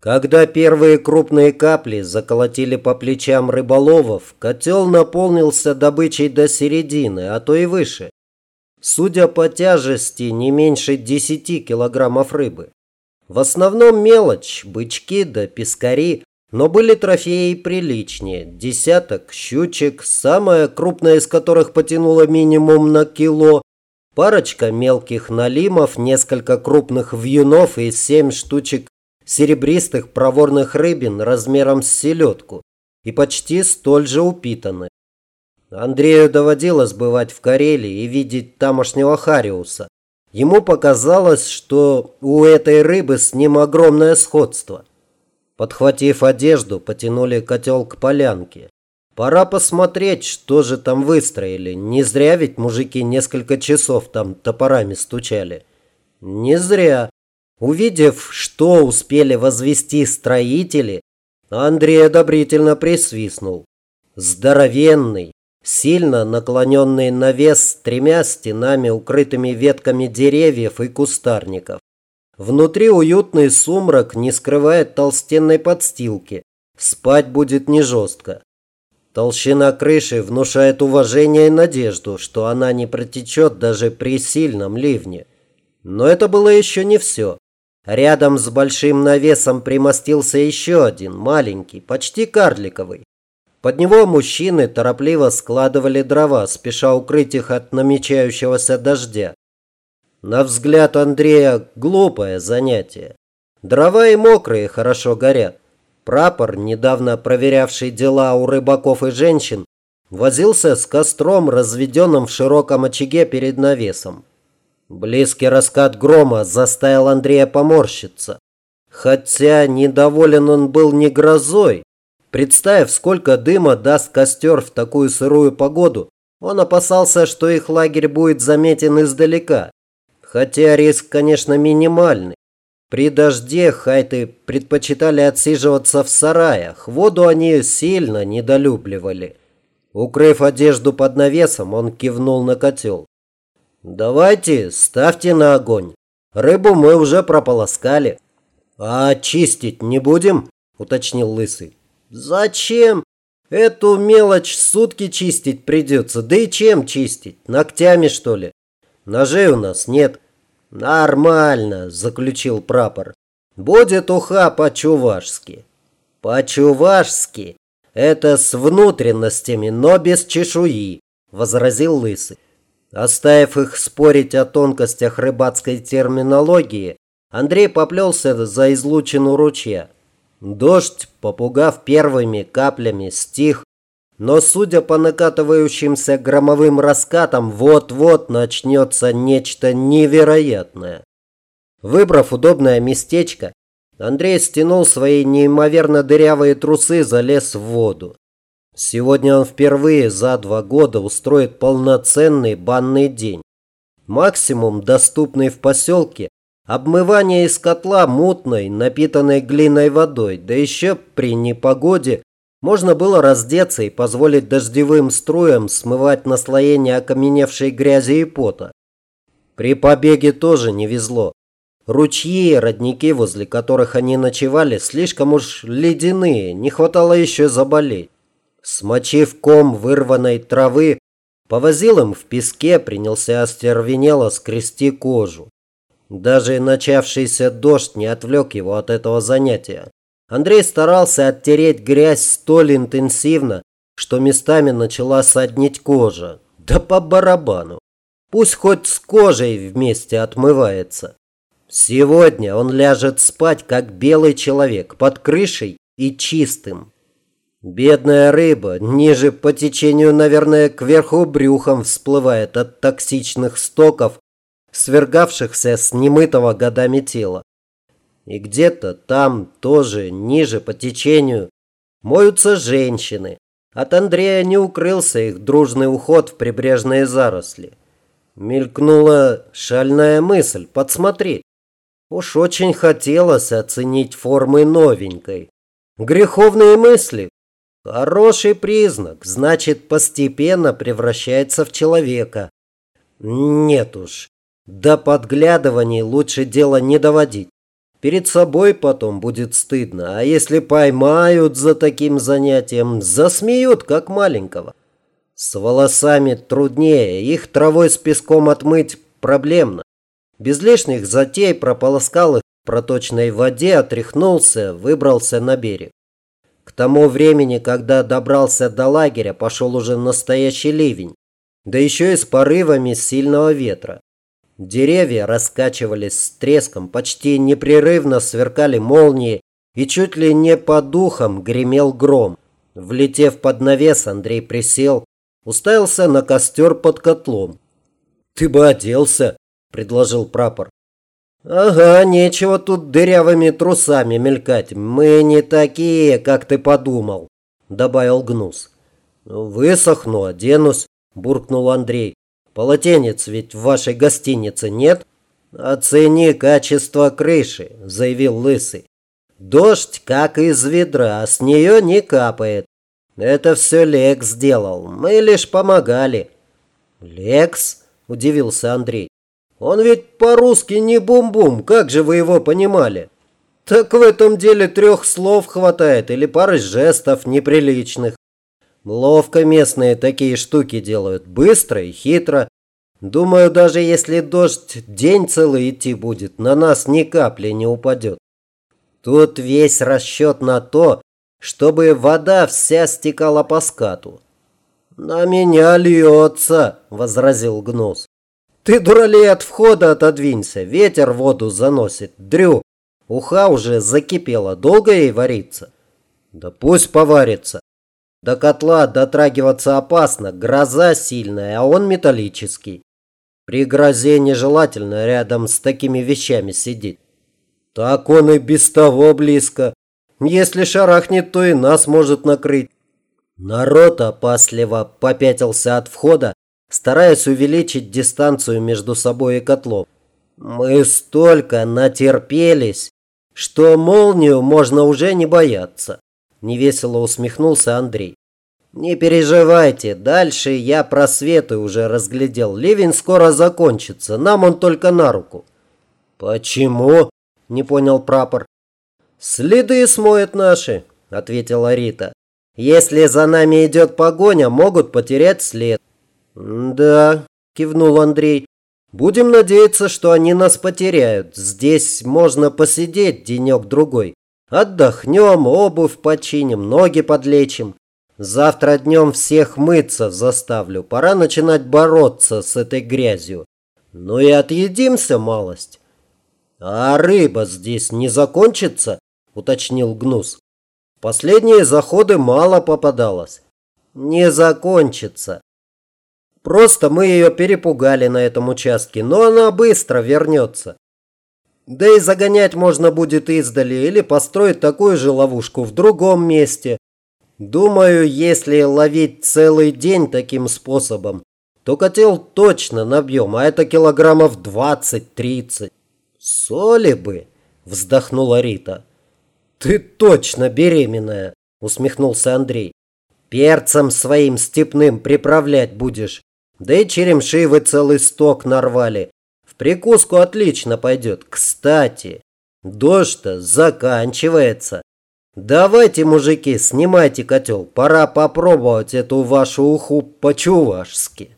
Когда первые крупные капли заколотили по плечам рыболовов, котел наполнился добычей до середины, а то и выше. Судя по тяжести, не меньше 10 килограммов рыбы. В основном мелочь, бычки да пескари, но были трофеи приличнее. Десяток щучек, самая крупная из которых потянула минимум на кило, парочка мелких налимов, несколько крупных вьюнов и семь штучек серебристых проворных рыбин размером с селедку и почти столь же упитанных. Андрею доводилось бывать в Карелии и видеть тамошнего Хариуса. Ему показалось, что у этой рыбы с ним огромное сходство. Подхватив одежду, потянули котел к полянке. Пора посмотреть, что же там выстроили. Не зря ведь мужики несколько часов там топорами стучали. Не зря. Увидев, что успели возвести строители, Андрей одобрительно присвистнул. Здоровенный, сильно наклоненный навес с тремя стенами, укрытыми ветками деревьев и кустарников. Внутри уютный сумрак не скрывает толстенной подстилки. Спать будет не жестко. Толщина крыши внушает уважение и надежду, что она не протечет даже при сильном ливне. Но это было еще не все. Рядом с большим навесом примостился еще один, маленький, почти карликовый. Под него мужчины торопливо складывали дрова, спеша укрыть их от намечающегося дождя. На взгляд Андрея глупое занятие. Дрова и мокрые хорошо горят. Прапор, недавно проверявший дела у рыбаков и женщин, возился с костром, разведенным в широком очаге перед навесом. Близкий раскат грома заставил Андрея поморщиться. Хотя недоволен он был не грозой. Представив, сколько дыма даст костер в такую сырую погоду, он опасался, что их лагерь будет заметен издалека. Хотя риск, конечно, минимальный. При дожде хайты предпочитали отсиживаться в сараях. Воду они сильно недолюбливали. Укрыв одежду под навесом, он кивнул на котел. «Давайте, ставьте на огонь. Рыбу мы уже прополоскали». «А чистить не будем?» – уточнил Лысый. «Зачем? Эту мелочь сутки чистить придется. Да и чем чистить? Ногтями, что ли? Ножей у нас нет». «Нормально», – заключил прапор. «Будет уха по-чувашски». «По-чувашски? Это с внутренностями, но без чешуи», – возразил Лысый. Оставив их спорить о тонкостях рыбацкой терминологии, Андрей поплелся за излучину ручья. Дождь, попугав первыми каплями, стих, но, судя по накатывающимся громовым раскатам, вот-вот начнется нечто невероятное. Выбрав удобное местечко, Андрей стянул свои неимоверно дырявые трусы, залез в воду. Сегодня он впервые за два года устроит полноценный банный день. Максимум, доступный в поселке, обмывание из котла мутной, напитанной глиной водой, да еще при непогоде можно было раздеться и позволить дождевым струям смывать наслоение окаменевшей грязи и пота. При побеге тоже не везло. Ручьи и родники, возле которых они ночевали, слишком уж ледяные, не хватало еще заболеть. Смочив ком вырванной травы, повозил им в песке, принялся остервенело скрести кожу. Даже начавшийся дождь не отвлек его от этого занятия. Андрей старался оттереть грязь столь интенсивно, что местами начала соднить кожа. Да по барабану. Пусть хоть с кожей вместе отмывается. Сегодня он ляжет спать, как белый человек, под крышей и чистым. Бедная рыба, ниже по течению, наверное, кверху брюхом всплывает от токсичных стоков, свергавшихся с немытого годами тела. И где-то там, тоже ниже по течению, моются женщины. От Андрея не укрылся их дружный уход в прибрежные заросли. Мелькнула шальная мысль подсмотреть. Уж очень хотелось оценить формы новенькой. Греховные мысли, Хороший признак, значит, постепенно превращается в человека. Нет уж, до подглядываний лучше дело не доводить. Перед собой потом будет стыдно, а если поймают за таким занятием, засмеют, как маленького. С волосами труднее, их травой с песком отмыть проблемно. Без лишних затей прополоскал их в проточной воде, отряхнулся, выбрался на берег. Тому времени, когда добрался до лагеря, пошел уже настоящий ливень, да еще и с порывами сильного ветра. Деревья раскачивались с треском, почти непрерывно сверкали молнии, и чуть ли не по духам гремел гром. Влетев под навес, Андрей присел, уставился на костер под котлом. «Ты бы оделся», – предложил прапор. «Ага, нечего тут дырявыми трусами мелькать. Мы не такие, как ты подумал», – добавил Гнус. «Высохну, оденусь», – буркнул Андрей. Полотенец ведь в вашей гостинице нет? Оцени качество крыши, заявил Лысый. Дождь как из ведра, с нее не капает. Это все Лекс сделал, мы лишь помогали. Лекс? Удивился Андрей. Он ведь по-русски не бум-бум, как же вы его понимали? Так в этом деле трех слов хватает или пары жестов неприличных. Ловко местные такие штуки делают, быстро и хитро. Думаю, даже если дождь день целый идти будет, на нас ни капли не упадет. Тут весь расчет на то, чтобы вода вся стекала по скату. «На меня льется», — возразил Гнус. «Ты, дуралей, от входа отодвинься, ветер воду заносит. Дрю, уха уже закипела, долго ей вариться?» «Да пусть поварится. До котла дотрагиваться опасно, гроза сильная, а он металлический. При грозе нежелательно рядом с такими вещами сидеть. Так он и без того близко. Если шарахнет, то и нас может накрыть. Народ опасливо попятился от входа, стараясь увеличить дистанцию между собой и котлом. Мы столько натерпелись, что молнию можно уже не бояться. Невесело усмехнулся Андрей. Не переживайте, дальше я просветы уже разглядел. Ливень скоро закончится, нам он только на руку. Почему? Не понял прапор. Следы смоют наши, ответила Рита. Если за нами идет погоня, могут потерять след. Да, кивнул Андрей. Будем надеяться, что они нас потеряют. Здесь можно посидеть денек-другой. Отдохнем, обувь починим, ноги подлечим. Завтра днем всех мыться заставлю. Пора начинать бороться с этой грязью. Ну и отъедимся малость. А рыба здесь не закончится? Уточнил Гнус. Последние заходы мало попадалось. Не закончится. Просто мы ее перепугали на этом участке, но она быстро вернется. Да и загонять можно будет издали или построить такую же ловушку в другом месте. Думаю, если ловить целый день таким способом, то котел точно набьем, а это килограммов 20-30. Соли бы, вздохнула Рита. Ты точно беременная, усмехнулся Андрей. Перцем своим степным приправлять будешь. Да и черемши вы целый сток нарвали прикуску отлично пойдет. Кстати, дождь-то заканчивается. Давайте, мужики, снимайте котел. Пора попробовать эту вашу уху по-чувашски.